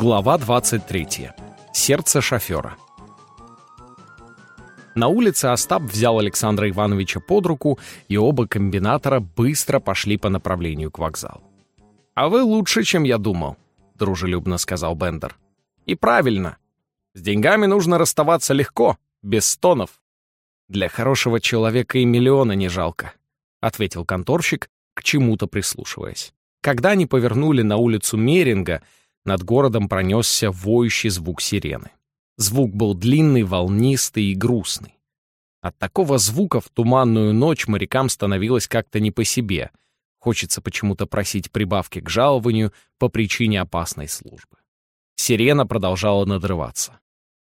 Глава 23. Сердце шофера. На улице Остап взял Александра Ивановича под руку, и оба комбинатора быстро пошли по направлению к вокзалу. «А вы лучше, чем я думал», — дружелюбно сказал Бендер. «И правильно. С деньгами нужно расставаться легко, без стонов». «Для хорошего человека и миллиона не жалко», — ответил конторщик, к чему-то прислушиваясь. Когда они повернули на улицу Меринга, над городом пронесся воющий звук сирены. Звук был длинный, волнистый и грустный. От такого звука в туманную ночь морякам становилось как-то не по себе. Хочется почему-то просить прибавки к жалованию по причине опасной службы. Сирена продолжала надрываться.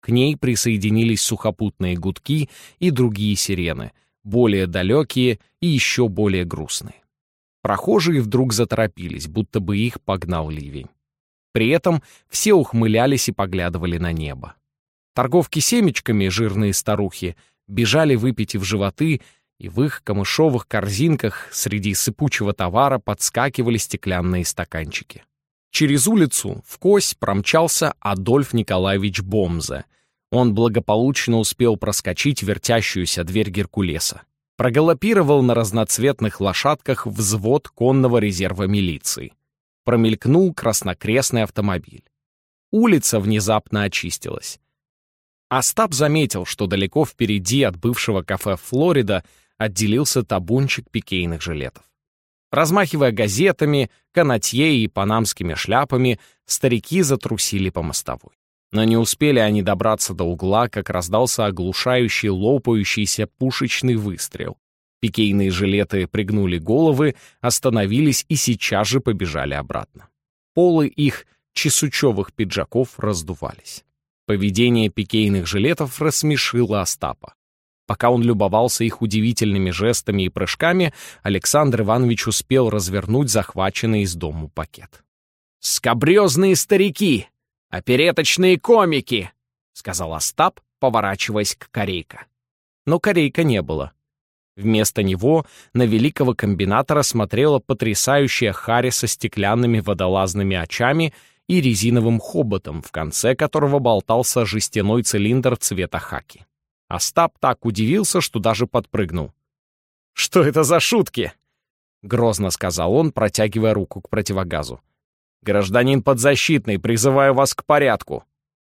К ней присоединились сухопутные гудки и другие сирены, более далекие и еще более грустные. Прохожие вдруг заторопились, будто бы их погнал ливень. При этом все ухмылялись и поглядывали на небо. Торговки семечками, жирные старухи, бежали выпитив животы, и в их камышовых корзинках среди сыпучего товара подскакивали стеклянные стаканчики. Через улицу в кось промчался Адольф Николаевич Бомзе. Он благополучно успел проскочить вертящуюся дверь Геркулеса прогалопировал на разноцветных лошадках взвод конного резерва милиции. Промелькнул краснокрестный автомобиль. Улица внезапно очистилась. Остап заметил, что далеко впереди от бывшего кафе «Флорида» отделился табунчик пикейных жилетов. Размахивая газетами, канатье и панамскими шляпами, старики затрусили по мостовой. Но не успели они добраться до угла, как раздался оглушающий лопающийся пушечный выстрел. Пикейные жилеты пригнули головы, остановились и сейчас же побежали обратно. Полы их чесучевых пиджаков раздувались. Поведение пикейных жилетов рассмешило Остапа. Пока он любовался их удивительными жестами и прыжками, Александр Иванович успел развернуть захваченный из дому пакет. «Скобрезные старики!» «Опереточные комики!» — сказал Остап, поворачиваясь к Корейка. Но Корейка не было. Вместо него на великого комбинатора смотрела потрясающая Харри со стеклянными водолазными очами и резиновым хоботом, в конце которого болтался жестяной цилиндр цвета хаки. Остап так удивился, что даже подпрыгнул. «Что это за шутки?» — грозно сказал он, протягивая руку к противогазу. «Гражданин подзащитный, призываю вас к порядку».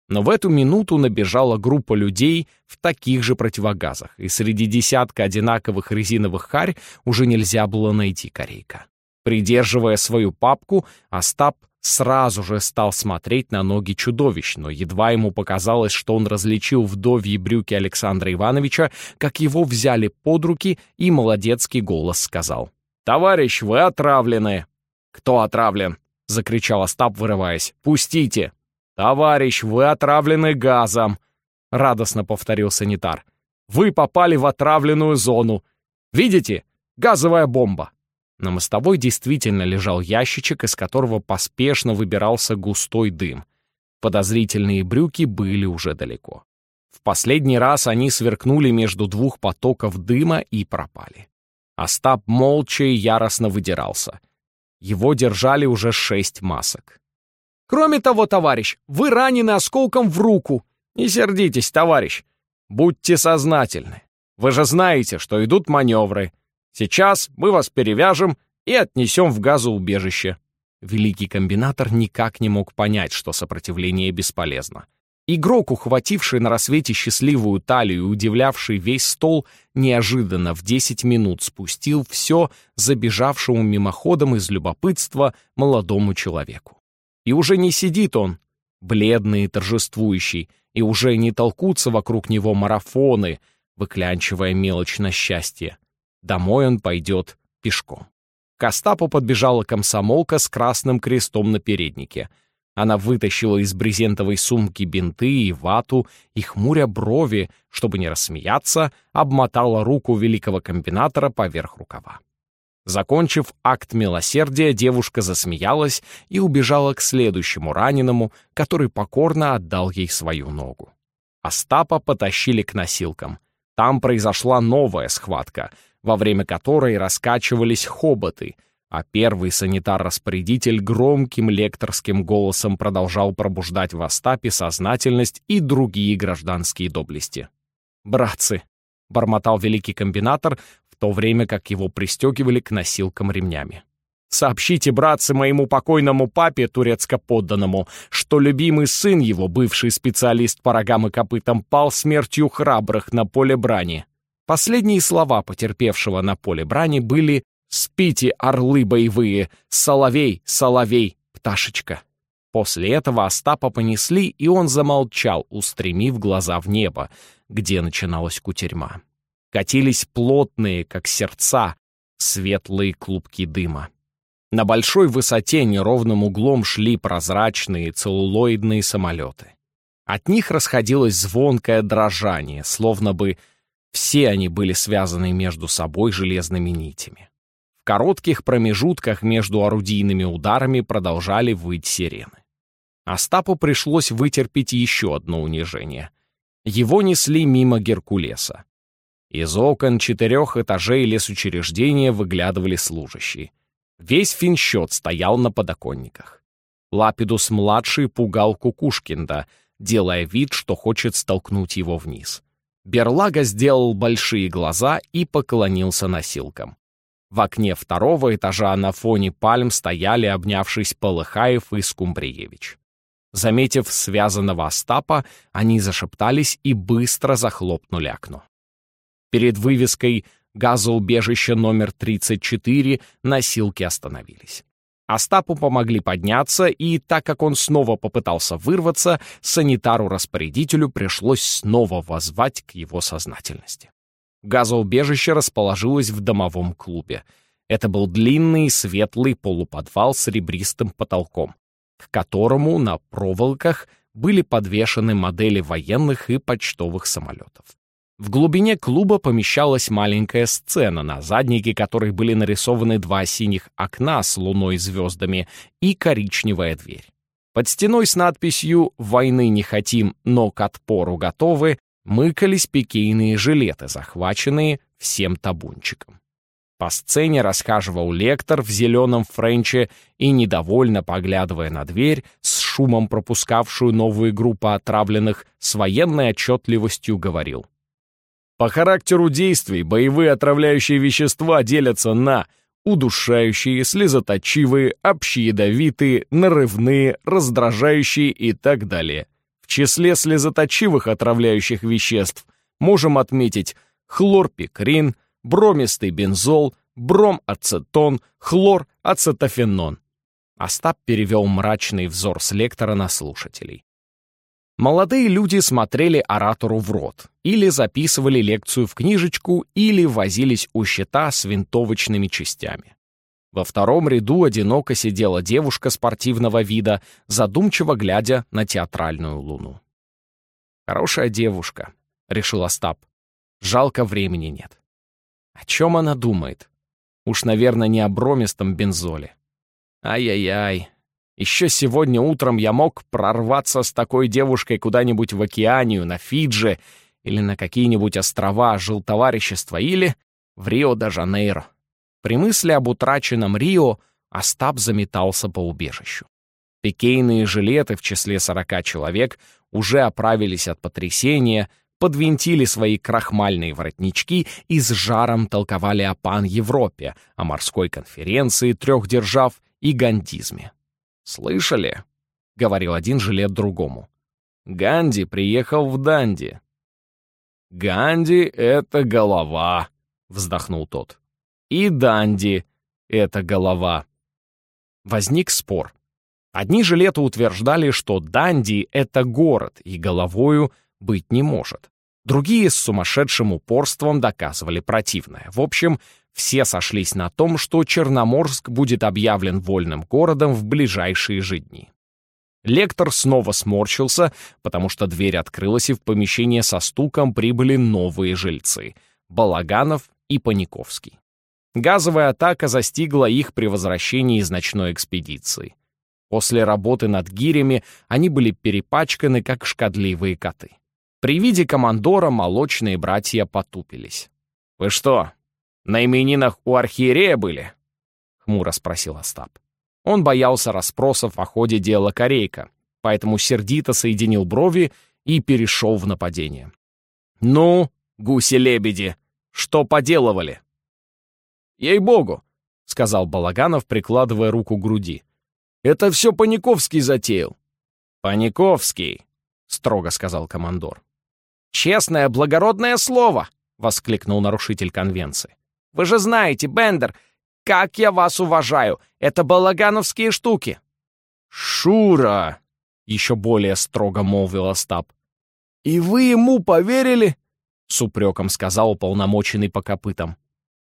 Но в эту минуту набежала группа людей в таких же противогазах, и среди десятка одинаковых резиновых харь уже нельзя было найти корейка. Придерживая свою папку, Остап сразу же стал смотреть на ноги чудовищ, но едва ему показалось, что он различил вдовьи брюки Александра Ивановича, как его взяли под руки, и молодецкий голос сказал. «Товарищ, вы отравлены!» «Кто отравлен?» — закричал Остап, вырываясь. «Пустите!» «Товарищ, вы отравлены газом!» — радостно повторил санитар. «Вы попали в отравленную зону. Видите? Газовая бомба!» На мостовой действительно лежал ящичек, из которого поспешно выбирался густой дым. Подозрительные брюки были уже далеко. В последний раз они сверкнули между двух потоков дыма и пропали. Остап молча и яростно выдирался — его держали уже шесть масок. «Кроме того, товарищ, вы ранены осколком в руку. Не сердитесь, товарищ. Будьте сознательны. Вы же знаете, что идут маневры. Сейчас мы вас перевяжем и отнесем в газоубежище». Великий комбинатор никак не мог понять, что сопротивление бесполезно. Игрок, ухвативший на рассвете счастливую талию и удивлявший весь стол, неожиданно в 10 минут спустил все забежавшему мимоходом из любопытства молодому человеку. И уже не сидит он, бледный и торжествующий, и уже не толкутся вокруг него марафоны, выклянчивая мелочь на счастье. Домой он пойдет пешком. К Остапу подбежала комсомолка с красным крестом на переднике — она вытащила из брезентовой сумки бинты и вату и, хмуря брови, чтобы не рассмеяться, обмотала руку великого комбинатора поверх рукава. Закончив акт милосердия, девушка засмеялась и убежала к следующему раненому, который покорно отдал ей свою ногу. Остапа потащили к носилкам. Там произошла новая схватка, во время которой раскачивались хоботы, а первый санитар-распорядитель громким лекторским голосом продолжал пробуждать в Остапе сознательность и другие гражданские доблести. «Братцы!» — бормотал великий комбинатор, то время как его пристегивали к носилкам ремнями. «Сообщите, братцы, моему покойному папе, турецко-подданному, что любимый сын его, бывший специалист по рогам и копытам, пал смертью храбрых на поле брани». Последние слова потерпевшего на поле брани были «Спите, орлы боевые! Соловей, соловей, пташечка!» После этого Остапа понесли, и он замолчал, устремив глаза в небо, где начиналась кутерьма. Катились плотные, как сердца, светлые клубки дыма. На большой высоте неровным углом шли прозрачные целлулоидные самолеты. От них расходилось звонкое дрожание, словно бы все они были связаны между собой железными нитями коротких промежутках между орудийными ударами продолжали выть сирены. Остапу пришлось вытерпеть еще одно унижение. Его несли мимо Геркулеса. Из окон четырех этажей лесучреждения выглядывали служащие. Весь финсчет стоял на подоконниках. Лапидус-младший пугал Кукушкинда, делая вид, что хочет столкнуть его вниз. Берлага сделал большие глаза и поклонился носилкам. В окне второго этажа на фоне пальм стояли, обнявшись Полыхаев и Скумбриевич. Заметив связанного Остапа, они зашептались и быстро захлопнули окно. Перед вывеской «Газоубежище номер 34» носилки остановились. Остапу помогли подняться, и так как он снова попытался вырваться, санитару-распорядителю пришлось снова воззвать к его сознательности. Газоубежище расположилось в домовом клубе. Это был длинный светлый полуподвал с ребристым потолком, к которому на проволоках были подвешены модели военных и почтовых самолетов. В глубине клуба помещалась маленькая сцена, на заднике которой были нарисованы два синих окна с луной и звездами и коричневая дверь. Под стеной с надписью «Войны не хотим, но к отпору готовы» мыкались пикейные жилеты, захваченные всем табунчиком. По сцене расхаживал лектор в зеленом френче и, недовольно поглядывая на дверь, с шумом пропускавшую новую группу отравленных, с военной отчетливостью говорил. По характеру действий боевые отравляющие вещества делятся на удушающие, слезоточивые, общеядовитые, нарывные, раздражающие и так далее. В числе слезоточивых отравляющих веществ можем отметить хлорпикрин, бромистый бензол, бромацетон, хлорацетофенон. Остап перевел мрачный взор с лектора на слушателей. Молодые люди смотрели оратору в рот, или записывали лекцию в книжечку, или возились у щита с винтовочными частями. Во втором ряду одиноко сидела девушка спортивного вида, задумчиво глядя на театральную луну. «Хорошая девушка», — решил Остап. «Жалко, времени нет». О чем она думает? Уж, наверное, не о бромистом бензоле. Ай-яй-яй. Еще сегодня утром я мог прорваться с такой девушкой куда-нибудь в океанию, на Фиджи или на какие-нибудь острова жилтоварищества или в Рио-де-Жанейро. При мысли об утраченном Рио Остап заметался по убежищу. Пикейные жилеты в числе сорока человек уже оправились от потрясения, подвинтили свои крахмальные воротнички и с жаром толковали о пан-Европе, о морской конференции трех держав и гандизме. «Слышали?» — говорил один жилет другому. «Ганди приехал в Данди». «Ганди — это голова», — вздохнул тот и Данди — это голова. Возник спор. Одни жилеты утверждали, что Данди — это город, и головою быть не может. Другие с сумасшедшим упорством доказывали противное. В общем, все сошлись на том, что Черноморск будет объявлен вольным городом в ближайшие же дни. Лектор снова сморщился, потому что дверь открылась, и в помещение со стуком прибыли новые жильцы — Балаганов и Паниковский. Газовая атака застигла их при возвращении из ночной экспедиции. После работы над гирями они были перепачканы, как шкодливые коты. При виде командора молочные братья потупились. «Вы что, на именинах у архиерея были?» хмуро спросил Остап. Он боялся расспросов о ходе дела Корейка, поэтому сердито соединил брови и перешел в нападение. «Ну, гуси-лебеди, что поделывали?» «Ей-богу», — сказал Балаганов, прикладывая руку к груди. «Это все Паниковский затеял». «Паниковский», — строго сказал командор. «Честное, благородное слово!» — воскликнул нарушитель конвенции. «Вы же знаете, Бендер, как я вас уважаю! Это балагановские штуки!» «Шура!» — еще более строго молвил Остап. «И вы ему поверили?» — с упреком сказал уполномоченный по копытам.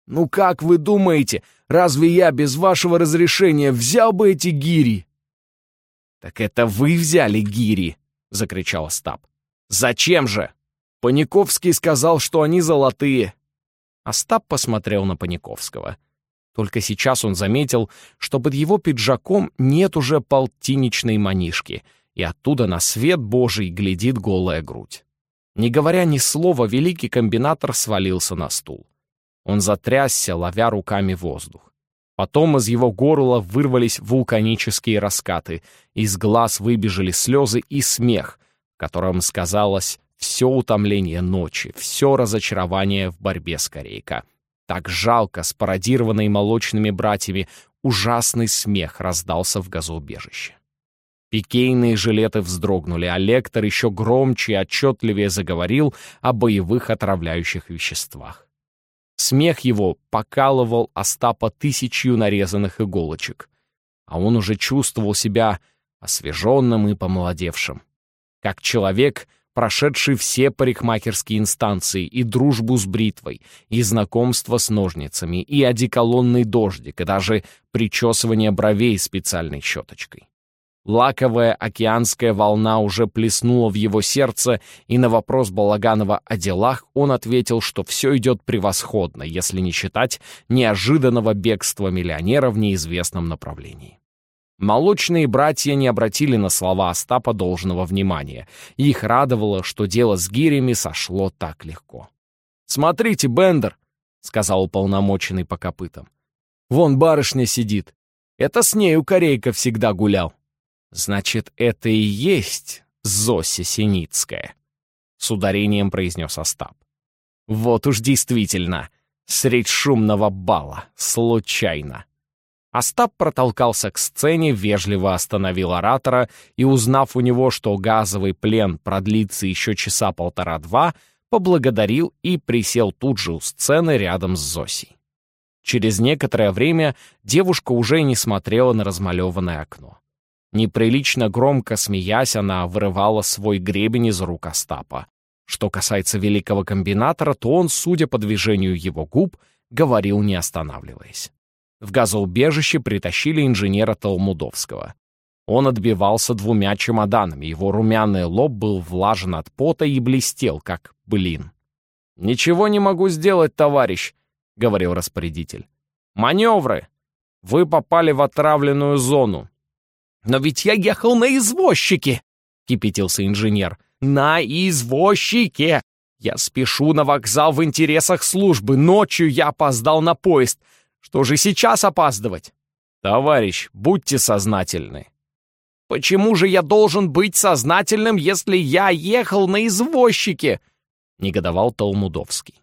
«Ну как вы думаете, разве я без вашего разрешения взял бы эти гири?» «Так это вы взяли гири!» — закричал Остап. «Зачем же?» Паниковский сказал, что они золотые. Остап посмотрел на Паниковского. Только сейчас он заметил, что под его пиджаком нет уже полтинничной манишки, и оттуда на свет Божий глядит голая грудь. Не говоря ни слова, великий комбинатор свалился на стул. Он затрясся, ловя руками воздух. Потом из его горла вырвались вулканические раскаты, из глаз выбежали слезы и смех, в котором сказалось все утомление ночи, все разочарование в борьбе с Корейка — так жалко, спародированный молочными братьями, ужасный смех раздался в газоубежище. Пикейные жилеты вздрогнули, а лектор еще громче и отчетливее заговорил о боевых отравляющих веществах. Смех его покалывал Остапа тысячью нарезанных иголочек, а он уже чувствовал себя освеженным и помолодевшим. Как человек, прошедший все парикмахерские инстанции, и дружбу с бритвой, и знакомство с ножницами, и одеколонный дождик, и даже причесывание бровей специальной щеточкой. Лаковая океанская волна уже плеснула в его сердце, и на вопрос Балаганова о делах он ответил, что все идет превосходно, если не считать неожиданного бегства миллионера в неизвестном направлении. Молочные братья не обратили на слова Остапа должного внимания. Их радовало, что дело с гирями сошло так легко. «Смотрите, Бендер!» — сказал уполномоченный по копытам. «Вон барышня сидит. Это с нею Корейка всегда гулял». «Значит, это и есть Зося Синицкая», — с ударением произнес Остап. «Вот уж действительно, средь шумного бала, случайно». Остап протолкался к сцене, вежливо остановил оратора и, узнав у него, что газовый плен продлится еще часа полтора-два, поблагодарил и присел тут же у сцены рядом с Зосей. Через некоторое время девушка уже не смотрела на размалеванное окно. Неприлично громко смеясь, она вырывала свой гребень из рук Остапа. Что касается великого комбинатора, то он, судя по движению его губ, говорил не останавливаясь. В газоубежище притащили инженера Толмудовского. Он отбивался двумя чемоданами, его румяный лоб был влажен от пота и блестел, как блин. «Ничего не могу сделать, товарищ», — говорил распорядитель. «Маневры! Вы попали в отравленную зону». «Но ведь я ехал на извозчике!» — кипятился инженер. «На извозчике! Я спешу на вокзал в интересах службы. Ночью я опоздал на поезд. Что же сейчас опаздывать? Товарищ, будьте сознательны. Почему же я должен быть сознательным, если я ехал на извозчике? Негодовал Толмудовский.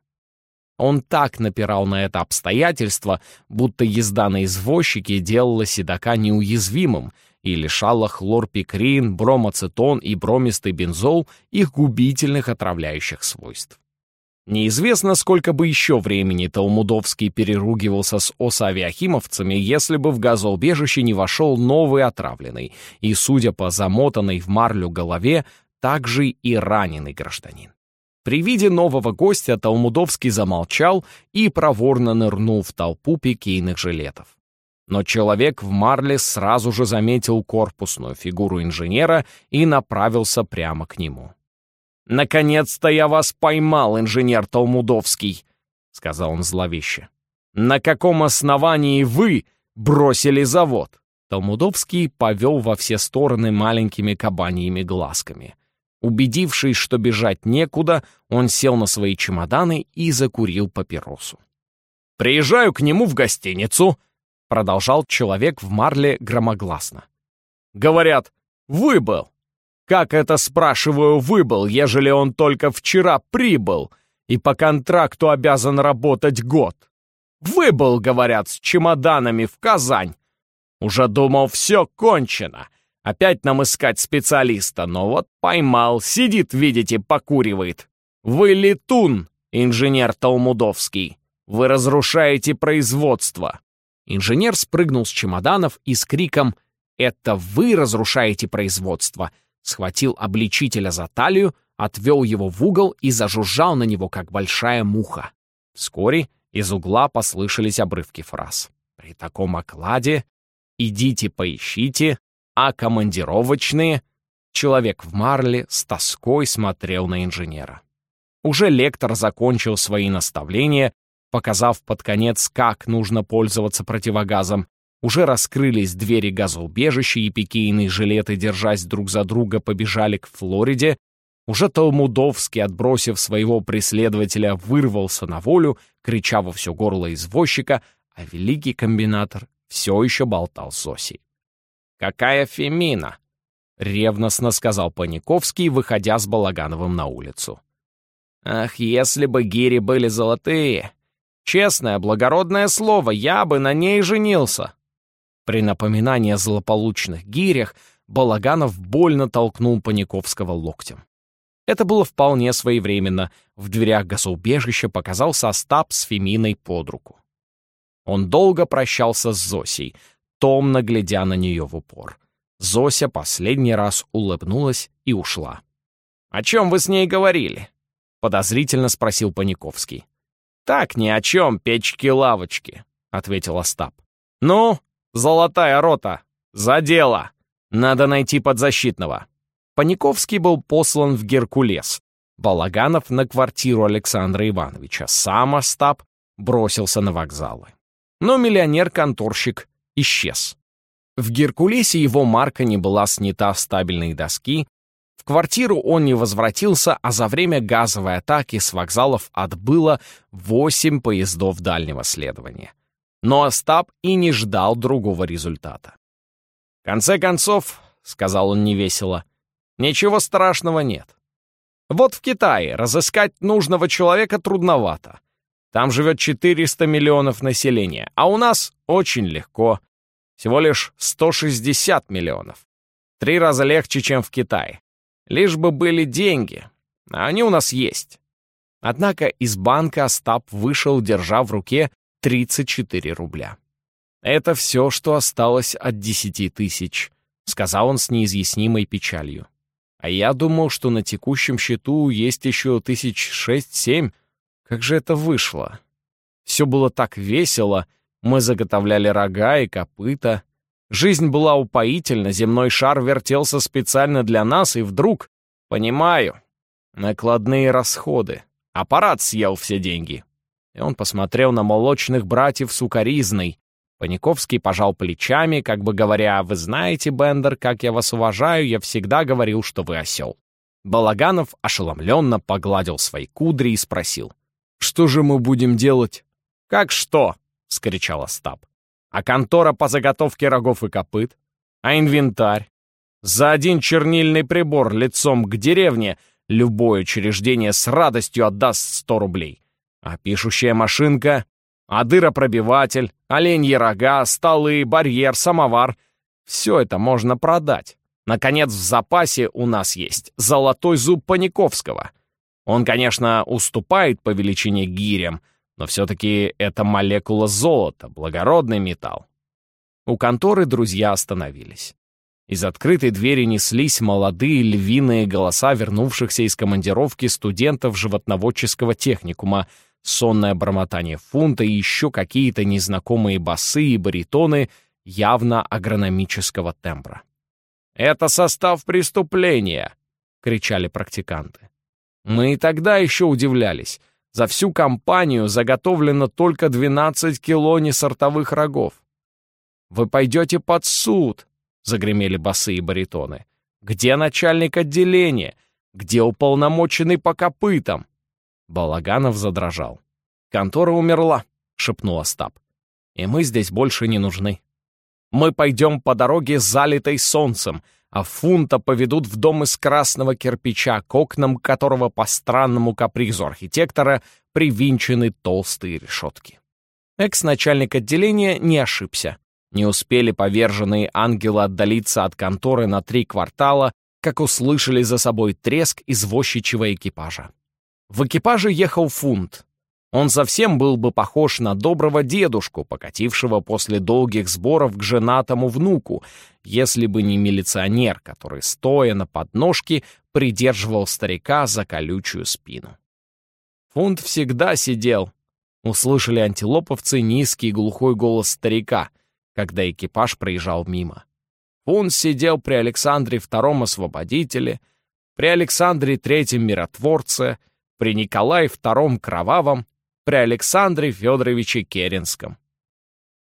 Он так напирал на это обстоятельство, будто езда на извозчике делала седока неуязвимым и лишала хлорпикрин, бромацетон и бромистый бензол их губительных отравляющих свойств. Неизвестно, сколько бы еще времени Толмудовский переругивался с осавиахимовцами, если бы в газоубежище не вошел новый отравленный и, судя по замотанной в марлю голове, также и раненый гражданин. При виде нового гостя Толмудовский замолчал и проворно нырнул в толпу пикейных жилетов. Но человек в марле сразу же заметил корпусную фигуру инженера и направился прямо к нему. «Наконец-то я вас поймал, инженер Толмудовский», — сказал он зловеще. «На каком основании вы бросили завод?» Толмудовский повел во все стороны маленькими кабаньими глазками. Убедившись, что бежать некуда, он сел на свои чемоданы и закурил папиросу. «Приезжаю к нему в гостиницу», — продолжал человек в марле громогласно. «Говорят, выбыл. Как это, спрашиваю, выбыл, ежели он только вчера прибыл и по контракту обязан работать год? Выбыл, говорят, с чемоданами в Казань. Уже думал, все кончено. Опять нам искать специалиста, но вот поймал, сидит, видите, покуривает. Вы летун, инженер Талмудовский. Вы разрушаете производство. Инженер спрыгнул с чемоданов и с криком «Это вы разрушаете производство!» Схватил обличителя за талию, отвел его в угол и зажужжал на него, как большая муха. Вскоре из угла послышались обрывки фраз. «При таком окладе идите поищите, а командировочные...» Человек в марле с тоской смотрел на инженера. Уже лектор закончил свои наставления, показав под конец, как нужно пользоваться противогазом. Уже раскрылись двери газоубежища, и пикейные жилеты, держась друг за друга, побежали к Флориде. Уже Толмудовский, отбросив своего преследователя, вырвался на волю, крича во все горло извозчика, а великий комбинатор все еще болтал с Зосей. «Какая фемина!» — ревностно сказал Паниковский, выходя с Балагановым на улицу. «Ах, если бы гири были золотые! Честное, благородное слово, я бы на ней женился!» При напоминании о злополучных гирях Балаганов больно толкнул Паниковского локтем. Это было вполне своевременно. В дверях газоубежища показался Остап с Феминой под руку. Он долго прощался с Зосей, томно глядя на нее в упор. Зося последний раз улыбнулась и ушла. «О чем вы с ней говорили?» — подозрительно спросил Паниковский. «Так ни о чем, печки-лавочки», — ответил Остап. «Ну, золотая рота, за дело! Надо найти подзащитного». Паниковский был послан в Геркулес, Балаганов на квартиру Александра Ивановича, сам Остап бросился на вокзалы. Но миллионер-конторщик исчез. В Геркулесе его марка не была снята с стабильной доски, в квартиру он не возвратился, а за время газовой атаки с вокзалов отбыло восемь поездов дальнего следования. Но Остап и не ждал другого результата. «В конце концов», — сказал он невесело, — «ничего страшного нет. Вот в Китае разыскать нужного человека трудновато. Там живет 400 миллионов населения, а у нас очень легко. Всего лишь 160 миллионов. Три раза легче, чем в Китае. Лишь бы были деньги, а они у нас есть. Однако из банка Остап вышел, держа в руке 34 рубля. «Это все, что осталось от десяти тысяч», — сказал он с неизъяснимой печалью. «А я думал, что на текущем счету есть еще тысяч шесть-семь, как же это вышло? Все было так весело, мы заготовляли рога и копыта. Жизнь была упоительна, земной шар вертелся специально для нас, и вдруг... Понимаю. Накладные расходы. Аппарат съел все деньги. И он посмотрел на молочных братьев с укоризной. Паниковский пожал плечами, как бы говоря, «Вы знаете, Бендер, как я вас уважаю, я всегда говорил, что вы осел». Балаганов ошеломленно погладил свои кудри и спросил. Что же мы будем делать? Как что? скричал Остап. А контора по заготовке рогов и копыт? А инвентарь? За один чернильный прибор лицом к деревне любое учреждение с радостью отдаст сто рублей. А пишущая машинка, а дыропробиватель, оленьи рога, столы, барьер, самовар — все это можно продать. Наконец, в запасе у нас есть золотой зуб Паниковского — он, конечно, уступает по величине гирям, но все-таки это молекула золота, благородный металл. У конторы друзья остановились. Из открытой двери неслись молодые львиные голоса вернувшихся из командировки студентов животноводческого техникума, сонное бормотание фунта и еще какие-то незнакомые басы и баритоны явно агрономического тембра. «Это состав преступления!» — кричали практиканты. Мы и тогда еще удивлялись. За всю компанию заготовлено только 12 кило несортовых рогов. «Вы пойдете под суд!» — загремели басы и баритоны. «Где начальник отделения? Где уполномоченный по копытам?» Балаганов задрожал. «Контора умерла», — шепнул Остап. и мы здесь больше не нужны. Мы пойдем по дороге, залитой солнцем, а фунта поведут в дом из красного кирпича, к окнам которого по странному капризу архитектора привинчены толстые решетки. Экс-начальник отделения не ошибся. Не успели поверженные ангелы отдалиться от конторы на три квартала, как услышали за собой треск извозчичьего экипажа. В экипаже ехал фунт, он совсем был бы похож на доброго дедушку, покатившего после долгих сборов к женатому внуку, если бы не милиционер, который, стоя на подножке, придерживал старика за колючую спину. Фунт всегда сидел. Услышали антилоповцы низкий глухой голос старика, когда экипаж проезжал мимо. Фунт сидел при Александре II Освободителе, при Александре III Миротворце, при Николае II Кровавом, при Александре Федоровиче Керенском.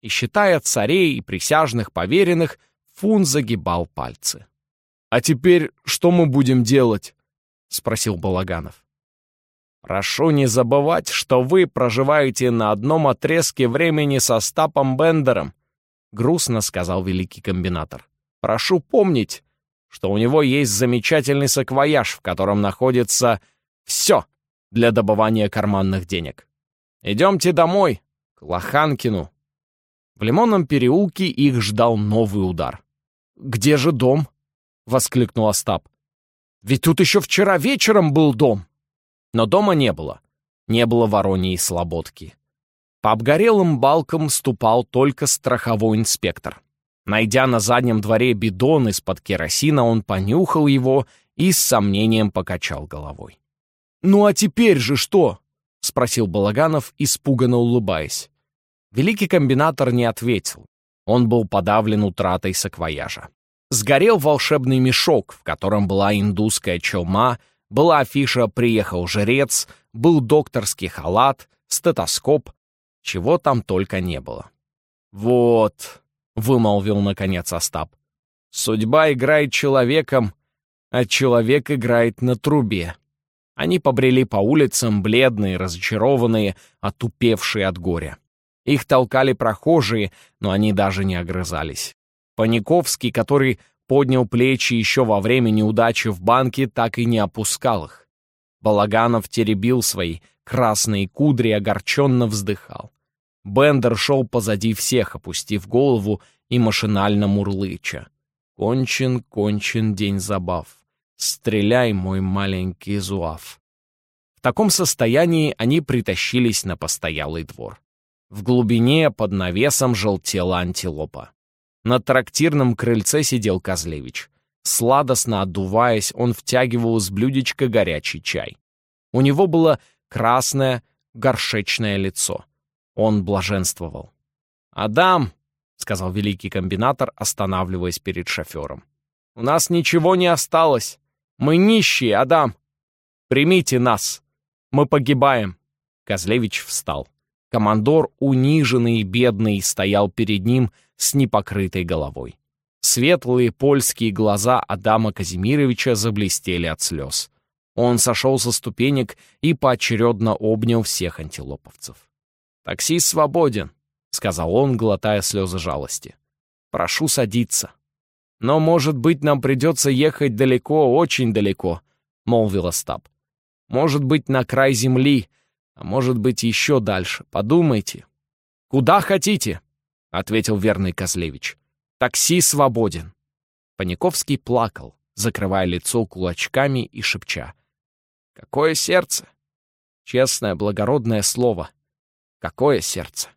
И считая царей и присяжных поверенных, Фун загибал пальцы. «А теперь что мы будем делать?» — спросил Балаганов. «Прошу не забывать, что вы проживаете на одном отрезке времени со Стапом Бендером», — грустно сказал великий комбинатор. «Прошу помнить, что у него есть замечательный саквояж, в котором находится все для добывания карманных денег. Идемте домой, к Лоханкину». В Лимонном переулке их ждал новый удар. «Где же дом?» — воскликнул Остап. «Ведь тут еще вчера вечером был дом!» Но дома не было. Не было Вороньей Слободки. По обгорелым балкам ступал только страховой инспектор. Найдя на заднем дворе бидон из-под керосина, он понюхал его и с сомнением покачал головой. «Ну а теперь же что?» — спросил Балаганов, испуганно улыбаясь. Великий комбинатор не ответил. Он был подавлен утратой саквояжа. Сгорел волшебный мешок, в котором была индусская челма, была афиша «Приехал жрец», был докторский халат, стетоскоп, чего там только не было. «Вот», — вымолвил наконец Остап, — «судьба играет человеком, а человек играет на трубе». Они побрели по улицам, бледные, разочарованные, отупевшие от горя. Их толкали прохожие, но они даже не огрызались. Паниковский, который поднял плечи еще во время неудачи в банке, так и не опускал их. Балаганов теребил свои красные кудри и огорченно вздыхал. Бендер шел позади всех, опустив голову и машинально мурлыча. Кончен, кончен день забав. «Стреляй, мой маленький зуав». В таком состоянии они притащились на постоялый двор. В глубине под навесом желтела антилопа. На трактирном крыльце сидел Козлевич. Сладостно отдуваясь, он втягивал из блюдечка горячий чай. У него было красное горшечное лицо. Он блаженствовал. «Адам!» — сказал великий комбинатор, останавливаясь перед шофером. «У нас ничего не осталось. Мы нищие, Адам! Примите нас! Мы погибаем!» Козлевич встал. Командор, униженный и бедный, стоял перед ним с непокрытой головой. Светлые польские глаза Адама Казимировича заблестели от слез. Он сошел со ступенек и поочередно обнял всех антилоповцев. «Такси свободен», — сказал он, глотая слезы жалости. «Прошу садиться». «Но, может быть, нам придется ехать далеко, очень далеко», — молвил Остап. «Может быть, на край земли, а может быть, еще дальше. Подумайте». «Куда хотите?» — ответил верный Козлевич. «Такси свободен». Паниковский плакал, закрывая лицо кулачками и шепча. «Какое сердце! Честное, благородное слово! Какое сердце!»